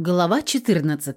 Глава 14.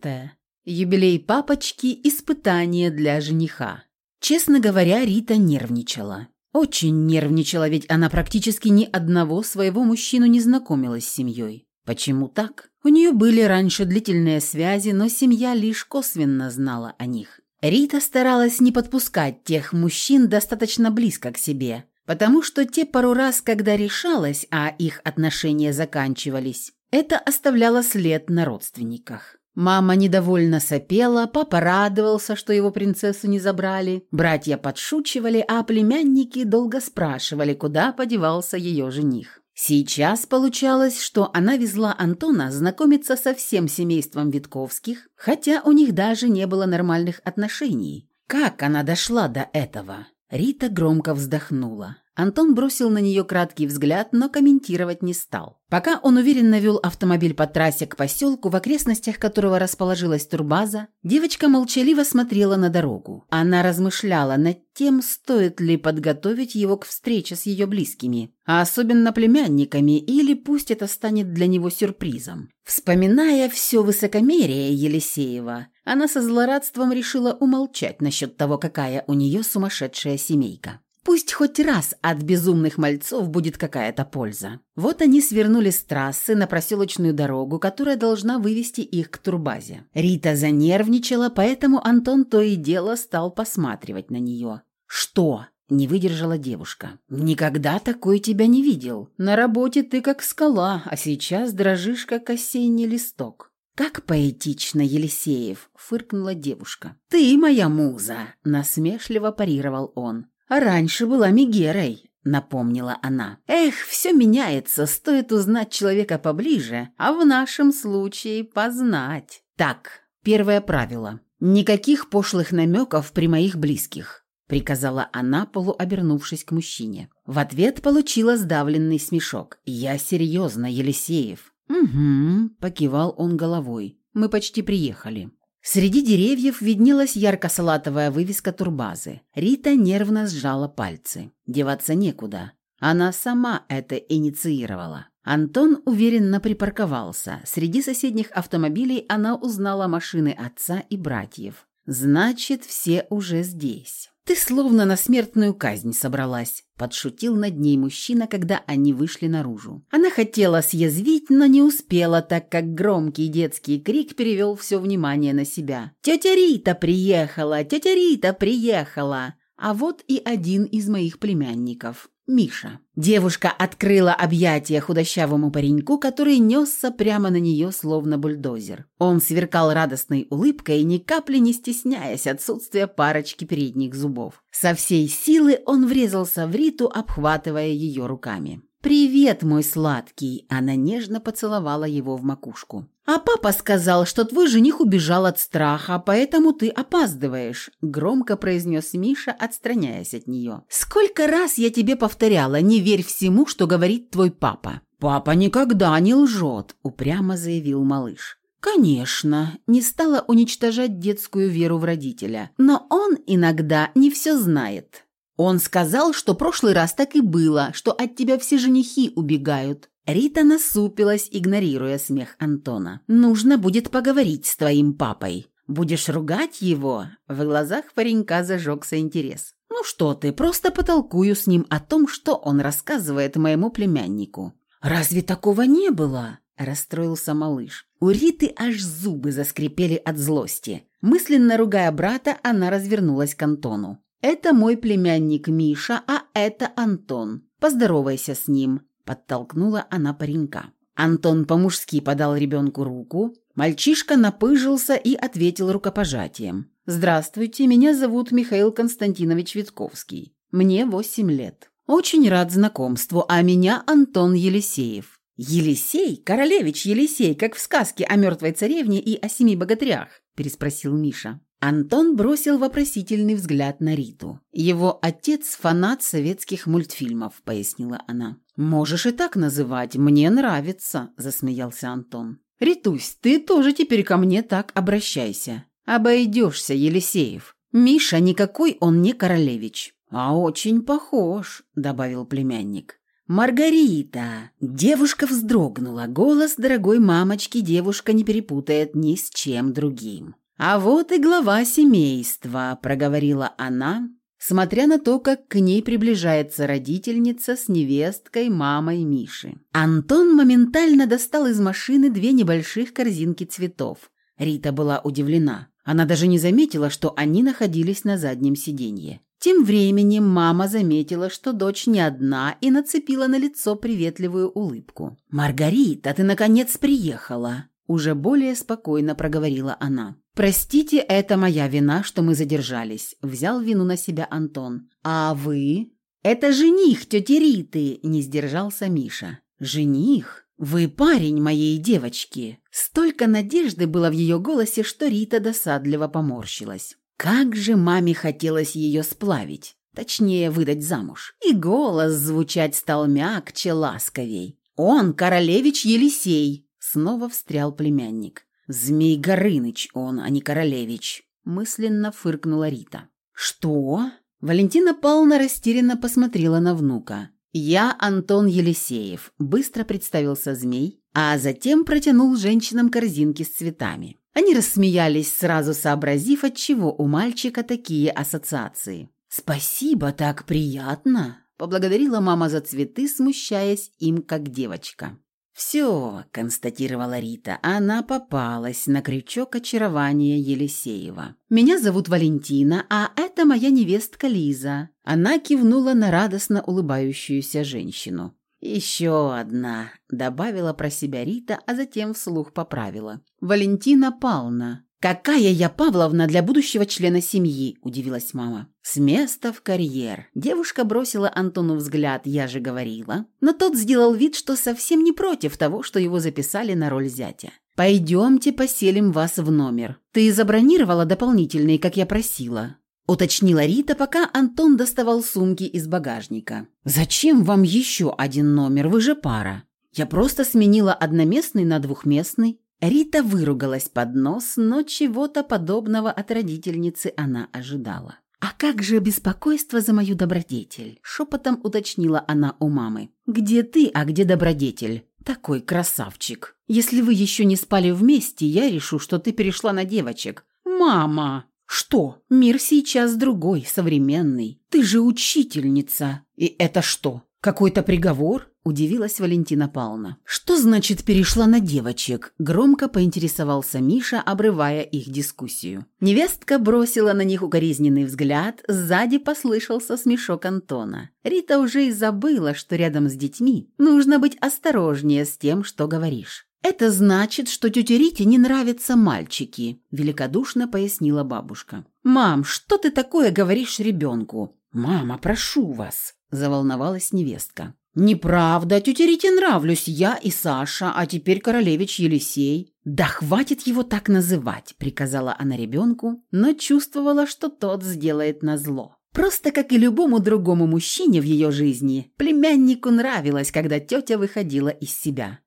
Юбилей папочки – испытание для жениха. Честно говоря, Рита нервничала. Очень нервничала, ведь она практически ни одного своего мужчину не знакомилась с семьей. Почему так? У нее были раньше длительные связи, но семья лишь косвенно знала о них. Рита старалась не подпускать тех мужчин достаточно близко к себе, потому что те пару раз, когда решалась, а их отношения заканчивались, это оставляло след на родственниках. Мама недовольно сопела, папа радовался, что его принцессу не забрали, братья подшучивали, а племянники долго спрашивали, куда подевался ее жених. Сейчас получалось, что она везла Антона знакомиться со всем семейством Витковских, хотя у них даже не было нормальных отношений. Как она дошла до этого? Рита громко вздохнула. Антон бросил на нее краткий взгляд, но комментировать не стал. Пока он уверенно вел автомобиль по трассе к поселку, в окрестностях которого расположилась турбаза, девочка молчаливо смотрела на дорогу. Она размышляла над тем, стоит ли подготовить его к встрече с ее близкими, а особенно племянниками, или пусть это станет для него сюрпризом. Вспоминая все высокомерие Елисеева, она со злорадством решила умолчать насчет того, какая у нее сумасшедшая семейка. Пусть хоть раз от безумных мальцов будет какая-то польза. Вот они свернули с трассы на проселочную дорогу, которая должна вывести их к турбазе. Рита занервничала, поэтому Антон то и дело стал посматривать на нее. «Что?» – не выдержала девушка. «Никогда такой тебя не видел. На работе ты как скала, а сейчас дрожишь, как осенний листок». «Как поэтично, Елисеев!» – фыркнула девушка. «Ты моя муза!» – насмешливо парировал он а раньше была Мегерой», — напомнила она. «Эх, все меняется, стоит узнать человека поближе, а в нашем случае познать». «Так, первое правило. Никаких пошлых намеков при моих близких», — приказала она, полуобернувшись к мужчине. В ответ получила сдавленный смешок. «Я серьезно, Елисеев». «Угу», — покивал он головой. «Мы почти приехали». Среди деревьев виднелась ярко-салатовая вывеска турбазы. Рита нервно сжала пальцы. Деваться некуда. Она сама это инициировала. Антон уверенно припарковался. Среди соседних автомобилей она узнала машины отца и братьев. Значит, все уже здесь. «Ты словно на смертную казнь собралась», – подшутил над ней мужчина, когда они вышли наружу. Она хотела съязвить, но не успела, так как громкий детский крик перевел все внимание на себя. «Тетя Рита приехала! Тетя Рита приехала!» А вот и один из моих племянников. Миша. Девушка открыла объятия худощавому пареньку, который несся прямо на нее, словно бульдозер. Он сверкал радостной улыбкой, ни капли не стесняясь отсутствия парочки передних зубов. Со всей силы он врезался в Риту, обхватывая ее руками. «Привет, мой сладкий!» Она нежно поцеловала его в макушку. «А папа сказал, что твой жених убежал от страха, поэтому ты опаздываешь», – громко произнес Миша, отстраняясь от нее. «Сколько раз я тебе повторяла, не верь всему, что говорит твой папа». «Папа никогда не лжет», – упрямо заявил малыш. Конечно, не стала уничтожать детскую веру в родителя, но он иногда не все знает. Он сказал, что прошлый раз так и было, что от тебя все женихи убегают. Рита насупилась, игнорируя смех Антона. «Нужно будет поговорить с твоим папой. Будешь ругать его?» В глазах паренька зажегся интерес. «Ну что ты, просто потолкую с ним о том, что он рассказывает моему племяннику». «Разве такого не было?» – расстроился малыш. У Риты аж зубы заскрипели от злости. Мысленно ругая брата, она развернулась к Антону. «Это мой племянник Миша, а это Антон. Поздоровайся с ним», – подтолкнула она паренька. Антон по-мужски подал ребенку руку. Мальчишка напыжился и ответил рукопожатием. «Здравствуйте, меня зовут Михаил Константинович Витковский. Мне восемь лет. Очень рад знакомству, а меня Антон Елисеев». «Елисей? Королевич Елисей, как в сказке о мертвой царевне и о семи богатырях?» – переспросил Миша. Антон бросил вопросительный взгляд на Риту. «Его отец – фанат советских мультфильмов», – пояснила она. «Можешь и так называть, мне нравится», – засмеялся Антон. «Ритусь, ты тоже теперь ко мне так обращайся. Обойдешься, Елисеев. Миша никакой он не королевич». «А очень похож», – добавил племянник. «Маргарита!» Девушка вздрогнула. Голос дорогой мамочки девушка не перепутает ни с чем другим. «А вот и глава семейства», – проговорила она, смотря на то, как к ней приближается родительница с невесткой, мамой Миши. Антон моментально достал из машины две небольших корзинки цветов. Рита была удивлена. Она даже не заметила, что они находились на заднем сиденье. Тем временем мама заметила, что дочь не одна, и нацепила на лицо приветливую улыбку. «Маргарита, ты наконец приехала!» Уже более спокойно проговорила она. «Простите, это моя вина, что мы задержались», – взял вину на себя Антон. «А вы?» «Это жених тети Риты», – не сдержался Миша. «Жених? Вы парень моей девочки». Столько надежды было в ее голосе, что Рита досадливо поморщилась. Как же маме хотелось ее сплавить, точнее, выдать замуж. И голос звучать стал мягче, ласковей. «Он королевич Елисей», – снова встрял племянник. «Змей Горыныч он, а не Королевич», – мысленно фыркнула Рита. «Что?» Валентина Павловна растерянно посмотрела на внука. «Я Антон Елисеев», – быстро представился змей, а затем протянул женщинам корзинки с цветами. Они рассмеялись, сразу сообразив, от чего у мальчика такие ассоциации. «Спасибо, так приятно», – поблагодарила мама за цветы, смущаясь им, как девочка. «Все», – констатировала Рита, – она попалась на крючок очарования Елисеева. «Меня зовут Валентина, а это моя невестка Лиза». Она кивнула на радостно улыбающуюся женщину. «Еще одна», – добавила про себя Рита, а затем вслух поправила. «Валентина Павловна». «Какая я Павловна для будущего члена семьи?» – удивилась мама. «С места в карьер». Девушка бросила Антону взгляд «я же говорила». Но тот сделал вид, что совсем не против того, что его записали на роль зятя. «Пойдемте поселим вас в номер. Ты забронировала дополнительный, как я просила?» уточнила Рита, пока Антон доставал сумки из багажника. «Зачем вам еще один номер? Вы же пара. Я просто сменила одноместный на двухместный». Рита выругалась под нос, но чего-то подобного от родительницы она ожидала. «А как же беспокойство за мою добродетель?» – шепотом уточнила она у мамы. «Где ты, а где добродетель?» «Такой красавчик. Если вы еще не спали вместе, я решу, что ты перешла на девочек». «Мама!» «Что? Мир сейчас другой, современный. Ты же учительница. И это что? Какой-то приговор?» – удивилась Валентина Павловна. «Что значит перешла на девочек?» – громко поинтересовался Миша, обрывая их дискуссию. Невестка бросила на них укоризненный взгляд, сзади послышался смешок Антона. Рита уже и забыла, что рядом с детьми нужно быть осторожнее с тем, что говоришь. «Это значит, что тете Рите не нравятся мальчики», – великодушно пояснила бабушка. «Мам, что ты такое говоришь ребенку?» «Мама, прошу вас», – заволновалась невестка. «Неправда, тете Рите нравлюсь я и Саша, а теперь королевич Елисей». «Да хватит его так называть», – приказала она ребенку, но чувствовала, что тот сделает назло. Просто как и любому другому мужчине в ее жизни, племяннику нравилось, когда тетя выходила из себя.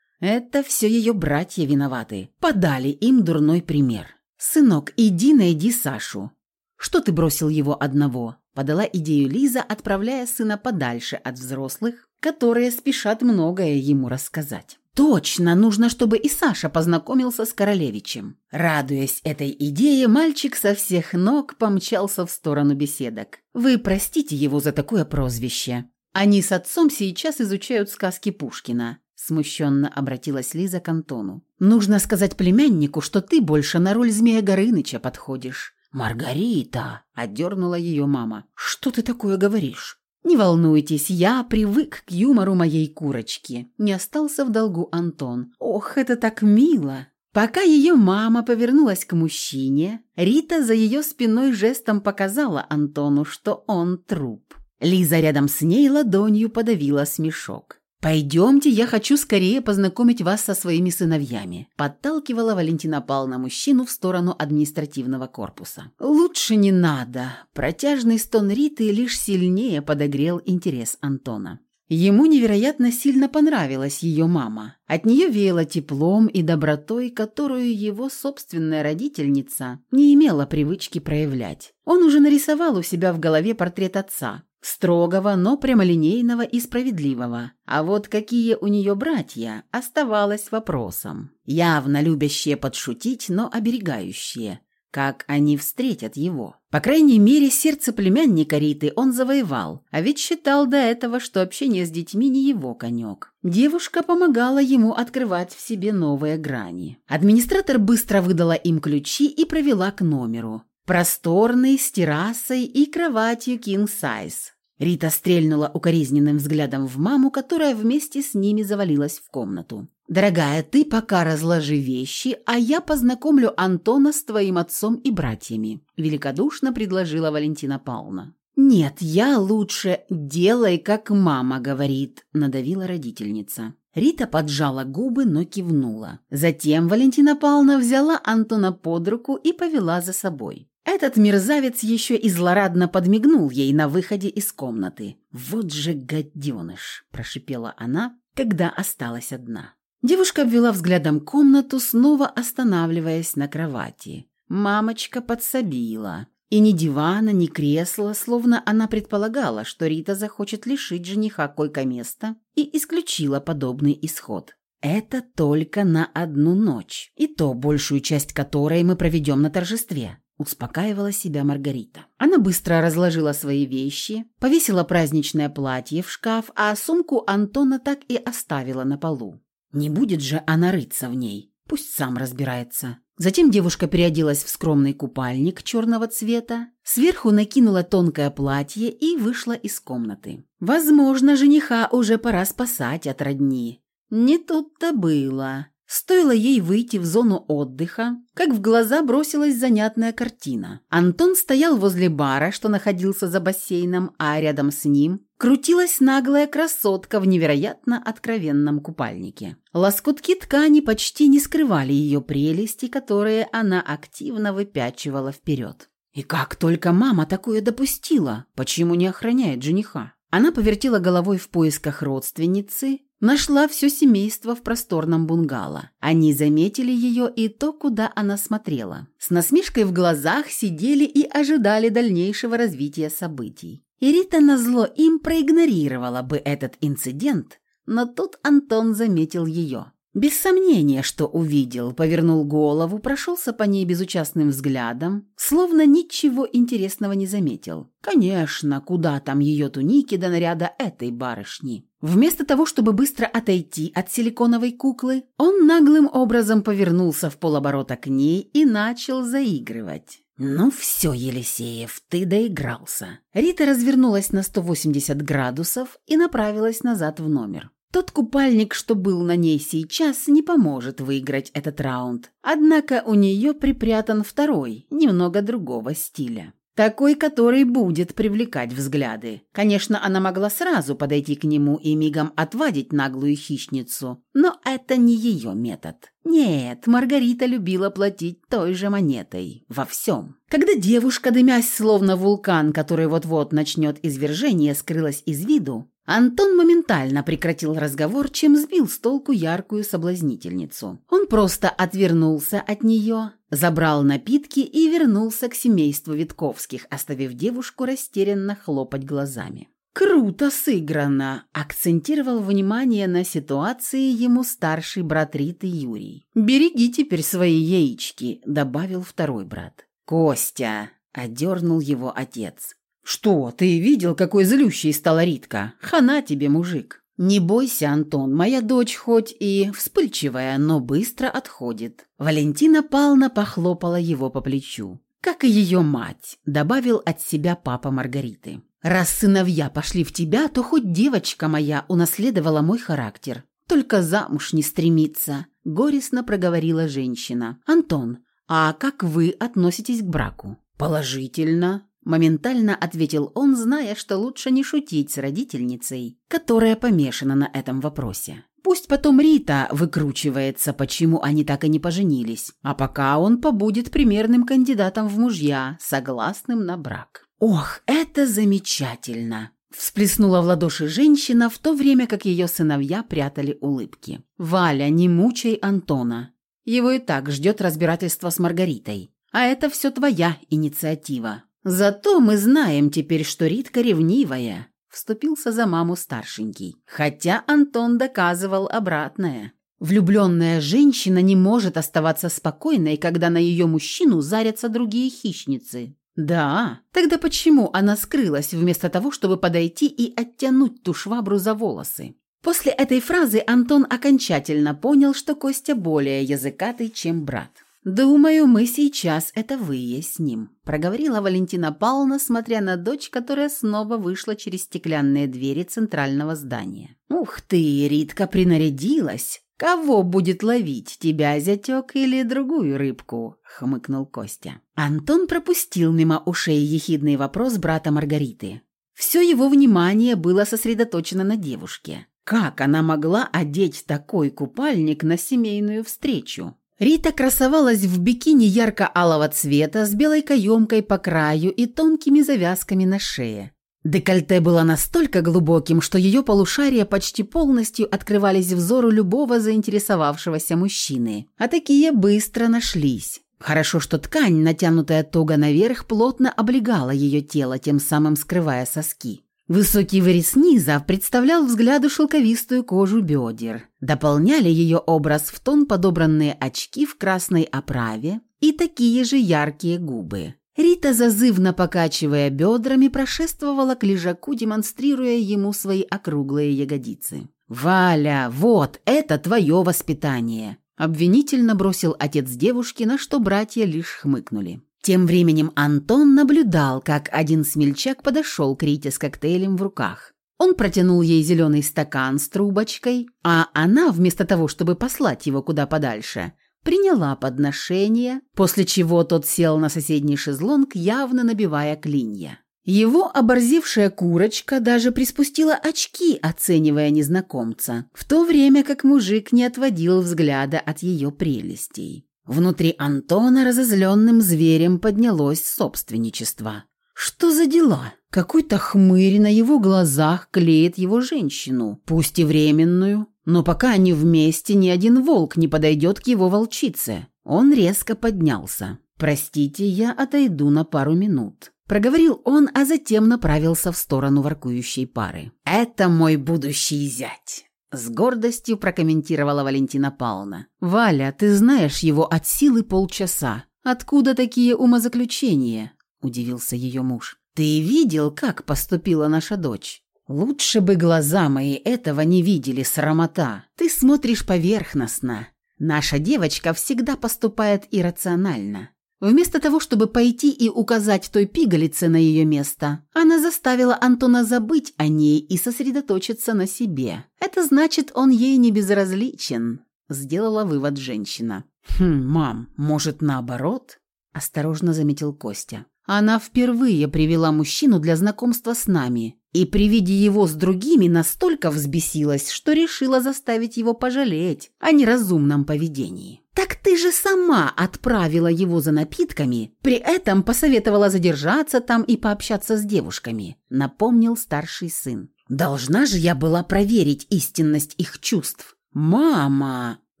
Это все ее братья виноваты. Подали им дурной пример. «Сынок, иди найди Сашу». «Что ты бросил его одного?» Подала идею Лиза, отправляя сына подальше от взрослых, которые спешат многое ему рассказать. «Точно, нужно, чтобы и Саша познакомился с Королевичем». Радуясь этой идее, мальчик со всех ног помчался в сторону беседок. «Вы простите его за такое прозвище. Они с отцом сейчас изучают сказки Пушкина. Смущенно обратилась Лиза к Антону. «Нужно сказать племяннику, что ты больше на роль Змея Горыныча подходишь». «Маргарита!» – отдернула ее мама. «Что ты такое говоришь?» «Не волнуйтесь, я привык к юмору моей курочки». Не остался в долгу Антон. «Ох, это так мило!» Пока ее мама повернулась к мужчине, Рита за ее спиной жестом показала Антону, что он труп. Лиза рядом с ней ладонью подавила смешок. «Пойдемте, я хочу скорее познакомить вас со своими сыновьями», подталкивала Валентина Павловна мужчину в сторону административного корпуса. «Лучше не надо». Протяжный стон Риты лишь сильнее подогрел интерес Антона. Ему невероятно сильно понравилась ее мама. От нее веяло теплом и добротой, которую его собственная родительница не имела привычки проявлять. Он уже нарисовал у себя в голове портрет отца, строгого, но прямолинейного и справедливого. А вот какие у нее братья, оставалось вопросом. Явно любящие подшутить, но оберегающие как они встретят его. По крайней мере, сердце племянника Риты он завоевал, а ведь считал до этого, что общение с детьми не его конек. Девушка помогала ему открывать в себе новые грани. Администратор быстро выдала им ключи и провела к номеру. Просторный, с террасой и кроватью king size. Рита стрельнула укоризненным взглядом в маму, которая вместе с ними завалилась в комнату. «Дорогая, ты пока разложи вещи, а я познакомлю Антона с твоим отцом и братьями», – великодушно предложила Валентина Павловна. «Нет, я лучше делай, как мама говорит», – надавила родительница. Рита поджала губы, но кивнула. Затем Валентина Павловна взяла Антона под руку и повела за собой. Этот мерзавец еще и злорадно подмигнул ей на выходе из комнаты. «Вот же гаденыш!» – прошипела она, когда осталась одна. Девушка обвела взглядом комнату, снова останавливаясь на кровати. Мамочка подсобила. И ни дивана, ни кресла, словно она предполагала, что Рита захочет лишить жениха койко-места и исключила подобный исход. Это только на одну ночь, и то большую часть которой мы проведем на торжестве. Успокаивала себя Маргарита. Она быстро разложила свои вещи, повесила праздничное платье в шкаф, а сумку Антона так и оставила на полу. Не будет же она рыться в ней. Пусть сам разбирается. Затем девушка переоделась в скромный купальник черного цвета, сверху накинула тонкое платье и вышла из комнаты. Возможно, жениха уже пора спасать от родни. Не тут-то было. Стоило ей выйти в зону отдыха, как в глаза бросилась занятная картина. Антон стоял возле бара, что находился за бассейном, а рядом с ним крутилась наглая красотка в невероятно откровенном купальнике. Лоскутки ткани почти не скрывали ее прелести, которые она активно выпячивала вперед. И как только мама такое допустила, почему не охраняет жениха? Она повертела головой в поисках родственницы, Нашла все семейство в просторном бунгало. Они заметили ее и то, куда она смотрела. С насмешкой в глазах сидели и ожидали дальнейшего развития событий. И Рита назло им проигнорировала бы этот инцидент, но тут Антон заметил ее. Без сомнения, что увидел, повернул голову, прошелся по ней безучастным взглядом, словно ничего интересного не заметил. Конечно, куда там ее туники до наряда этой барышни? Вместо того, чтобы быстро отойти от силиконовой куклы, он наглым образом повернулся в полоборота к ней и начал заигрывать. «Ну все, Елисеев, ты доигрался». Рита развернулась на 180 градусов и направилась назад в номер. Тот купальник, что был на ней сейчас, не поможет выиграть этот раунд. Однако у нее припрятан второй, немного другого стиля. Такой, который будет привлекать взгляды. Конечно, она могла сразу подойти к нему и мигом отвадить наглую хищницу, но это не ее метод. Нет, Маргарита любила платить той же монетой. Во всем. Когда девушка, дымясь словно вулкан, который вот-вот начнет извержение, скрылась из виду, Антон моментально прекратил разговор, чем сбил с толку яркую соблазнительницу. Он просто отвернулся от нее, забрал напитки и вернулся к семейству Витковских, оставив девушку растерянно хлопать глазами. «Круто сыграно!» – акцентировал внимание на ситуации ему старший брат Риты Юрий. «Береги теперь свои яички», – добавил второй брат. «Костя!» – одернул его отец. «Что, ты видел, какой злющей стала Ритка? Хана тебе, мужик!» «Не бойся, Антон, моя дочь хоть и вспыльчивая, но быстро отходит». Валентина Павловна похлопала его по плечу. «Как и ее мать», — добавил от себя папа Маргариты. «Раз сыновья пошли в тебя, то хоть девочка моя унаследовала мой характер. Только замуж не стремится», — горестно проговорила женщина. «Антон, а как вы относитесь к браку?» «Положительно», Моментально ответил он, зная, что лучше не шутить с родительницей, которая помешана на этом вопросе. Пусть потом Рита выкручивается, почему они так и не поженились, а пока он побудет примерным кандидатом в мужья, согласным на брак. Ох, это замечательно! Всплеснула в ладоши женщина, в то время как ее сыновья прятали улыбки. «Валя, не мучай Антона. Его и так ждет разбирательство с Маргаритой. А это все твоя инициатива. Зато мы знаем теперь, что Ритка ревнивая», – вступился за маму старшенький. Хотя Антон доказывал обратное. Влюбленная женщина не может оставаться спокойной, когда на ее мужчину зарятся другие хищницы. Да, тогда почему она скрылась вместо того, чтобы подойти и оттянуть ту швабру за волосы? После этой фразы Антон окончательно понял, что Костя более языкатый, чем брат. «Думаю, мы сейчас это выясним», – проговорила Валентина Павловна, смотря на дочь, которая снова вышла через стеклянные двери центрального здания. «Ух ты, Ритка принарядилась! «Кого будет ловить, тебя, зятек, или другую рыбку?» — хмыкнул Костя. Антон пропустил мимо ушей ехидный вопрос брата Маргариты. Все его внимание было сосредоточено на девушке. Как она могла одеть такой купальник на семейную встречу? Рита красовалась в бикини ярко-алого цвета с белой каемкой по краю и тонкими завязками на шее. Декольте было настолько глубоким, что ее полушария почти полностью открывались взору любого заинтересовавшегося мужчины. А такие быстро нашлись. Хорошо, что ткань, натянутая туго наверх, плотно облегала ее тело, тем самым скрывая соски. Высокий вырез низа представлял взгляду шелковистую кожу бедер. Дополняли ее образ в тон подобранные очки в красной оправе и такие же яркие губы. Рита, зазывно покачивая бедрами, прошествовала к лежаку, демонстрируя ему свои округлые ягодицы. «Валя, вот, это твое воспитание!» Обвинительно бросил отец девушки, на что братья лишь хмыкнули. Тем временем Антон наблюдал, как один смельчак подошел к Рите с коктейлем в руках. Он протянул ей зеленый стакан с трубочкой, а она, вместо того, чтобы послать его куда подальше, приняла подношение, после чего тот сел на соседний шезлонг, явно набивая клинья. Его оборзевшая курочка даже приспустила очки, оценивая незнакомца, в то время как мужик не отводил взгляда от ее прелестей. Внутри Антона разозленным зверем поднялось собственничество. Что за дела? Какой-то хмырь на его глазах клеит его женщину, пусть и временную, но пока они вместе, ни один волк не подойдет к его волчице. Он резко поднялся. «Простите, я отойду на пару минут», – проговорил он, а затем направился в сторону воркующей пары. «Это мой будущий зять», – с гордостью прокомментировала Валентина Павловна. «Валя, ты знаешь его от силы полчаса. Откуда такие умозаключения?» – удивился ее муж. «Ты видел, как поступила наша дочь? «Лучше бы глаза мои этого не видели, срамота. Ты смотришь поверхностно. Наша девочка всегда поступает иррационально. Вместо того, чтобы пойти и указать той пигалице на ее место, она заставила Антона забыть о ней и сосредоточиться на себе. Это значит, он ей не безразличен», – сделала вывод женщина. «Хм, мам, может, наоборот?» – осторожно заметил Костя. Она впервые привела мужчину для знакомства с нами и при виде его с другими настолько взбесилась, что решила заставить его пожалеть о неразумном поведении. «Так ты же сама отправила его за напитками, при этом посоветовала задержаться там и пообщаться с девушками», напомнил старший сын. «Должна же я была проверить истинность их чувств». «Мама!» –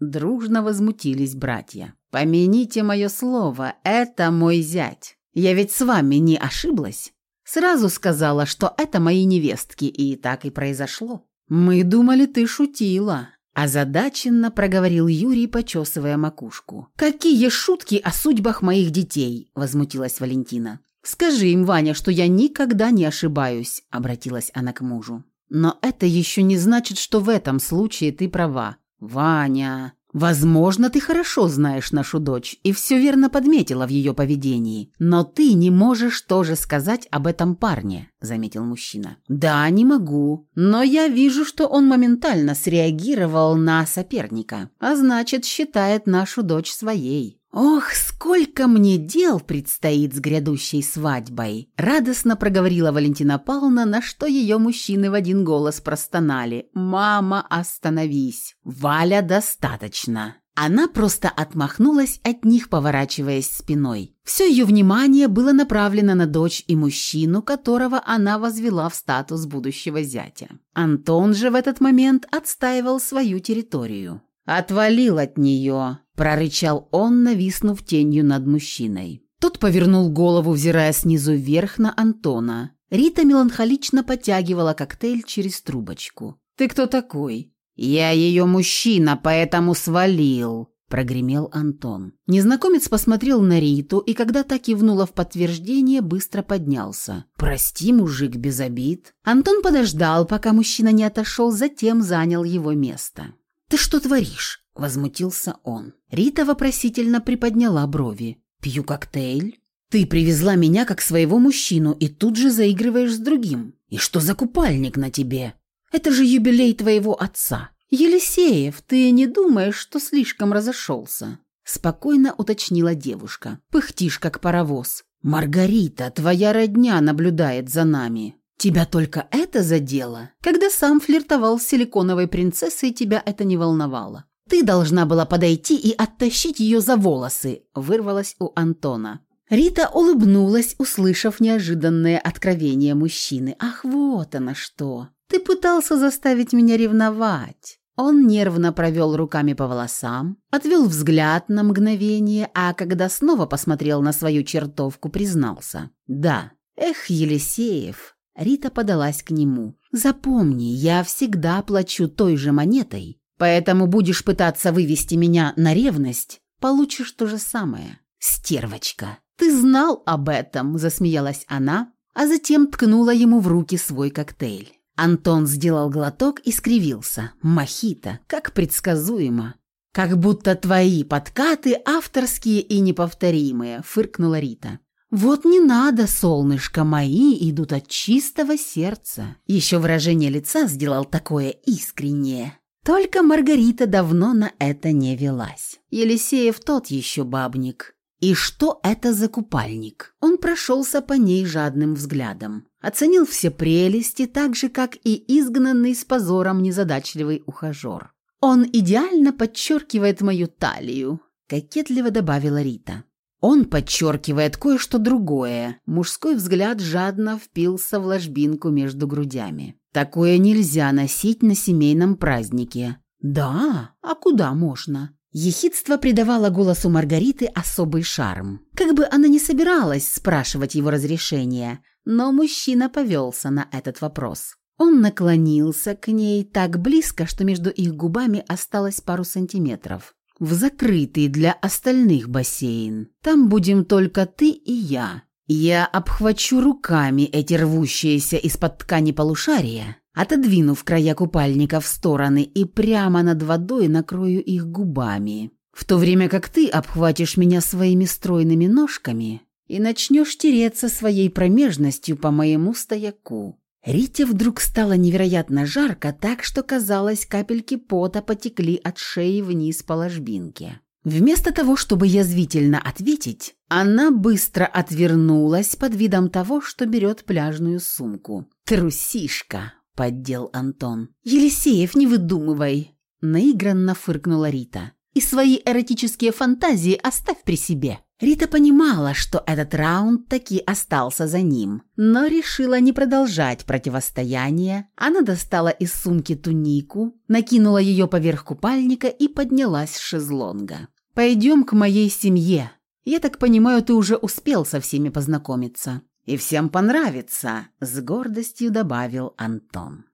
дружно возмутились братья. «Помяните мое слово, это мой зять. Я ведь с вами не ошиблась?» Сразу сказала, что это мои невестки, и так и произошло. Мы думали, ты шутила. Озадаченно проговорил Юрий, почесывая макушку. «Какие шутки о судьбах моих детей!» – возмутилась Валентина. «Скажи им, Ваня, что я никогда не ошибаюсь», – обратилась она к мужу. «Но это еще не значит, что в этом случае ты права. Ваня...» Возможно, ты хорошо знаешь нашу дочь и все верно подметила в ее поведении, но ты не можешь тоже сказать об этом парне, заметил мужчина. Да, не могу, но я вижу, что он моментально среагировал на соперника, а значит, считает нашу дочь своей. «Ох, сколько мне дел предстоит с грядущей свадьбой!» Радостно проговорила Валентина Павловна, на что ее мужчины в один голос простонали. «Мама, остановись! Валя, достаточно!» Она просто отмахнулась от них, поворачиваясь спиной. Все ее внимание было направлено на дочь и мужчину, которого она возвела в статус будущего зятя. Антон же в этот момент отстаивал свою территорию. «Отвалил от нее», – прорычал он, нависнув тенью над мужчиной. Тот повернул голову, взирая снизу вверх на Антона. Рита меланхолично потягивала коктейль через трубочку. «Ты кто такой?» «Я ее мужчина, поэтому свалил», – прогремел Антон. Незнакомец посмотрел на Риту и, когда та кивнула в подтверждение, быстро поднялся. «Прости, мужик, без обид». Антон подождал, пока мужчина не отошел, затем занял его место. «Ты что творишь?» – возмутился он. Рита вопросительно приподняла брови. «Пью коктейль?» «Ты привезла меня как своего мужчину и тут же заигрываешь с другим. И что за купальник на тебе? Это же юбилей твоего отца. Елисеев, ты не думаешь, что слишком разошелся?» Спокойно уточнила девушка. «Пыхтишь, как паровоз. Маргарита, твоя родня наблюдает за нами. Тебя только это задело? Когда сам флиртовал с силиконовой принцессой, тебя это не волновало. «Ты должна была подойти и оттащить ее за волосы», – вырвалась у Антона. Рита улыбнулась, услышав неожиданное откровение мужчины. «Ах, вот оно что! Ты пытался заставить меня ревновать!» Он нервно провел руками по волосам, отвел взгляд на мгновение, а когда снова посмотрел на свою чертовку, признался. «Да, эх, Елисеев!» Рита подалась к нему. «Запомни, я всегда плачу той же монетой, Поэтому будешь пытаться вывести меня на ревность, получишь то же самое. Стервочка. Ты знал об этом, засмеялась она, а затем ткнула ему в руки свой коктейль. Антон сделал глоток и скривился. Мохито, как предсказуемо. Как будто твои подкаты авторские и неповторимые, фыркнула Рита. «Вот не надо, солнышко, мои идут от чистого сердца». Еще выражение лица сделал такое искреннее. Только Маргарита давно на это не велась. Елисеев тот еще бабник. И что это за купальник? Он прошелся по ней жадным взглядом. Оценил все прелести, так же, как и изгнанный с позором незадачливый ухажер. «Он идеально подчеркивает мою талию», – кокетливо добавила Рита. Он подчеркивает кое-что другое. Мужской взгляд жадно впился в ложбинку между грудями. Такое нельзя носить на семейном празднике. Да, а куда можно? Ехидство придавало голосу Маргариты особый шарм. Как бы она не собиралась спрашивать его разрешения, но мужчина повелся на этот вопрос. Он наклонился к ней так близко, что между их губами осталось пару сантиметров. В закрытый для остальных бассейн. Там будем только ты и я. Я обхвачу руками эти рвущиеся из-под ткани полушария, отодвинув края купальника в стороны и прямо над водой накрою их губами, в то время как ты обхватишь меня своими стройными ножками и начнешь тереться своей промежностью по моему стояку. Рите вдруг стало невероятно жарко, так что, казалось, капельки пота потекли от шеи вниз по ложбинке. Вместо того, чтобы язвительно ответить, она быстро отвернулась под видом того, что берет пляжную сумку. «Трусишка!» – поддел Антон. «Елисеев, не выдумывай!» – наигранно фыркнула Рита. «И свои эротические фантазии оставь при себе!» Рита понимала, что этот раунд таки остался за ним, но решила не продолжать противостояние. Она достала из сумки тунику, накинула ее поверх купальника и поднялась с шезлонга. «Пойдем к моей семье. Я так понимаю, ты уже успел со всеми познакомиться. И всем понравится», – с гордостью добавил Антон.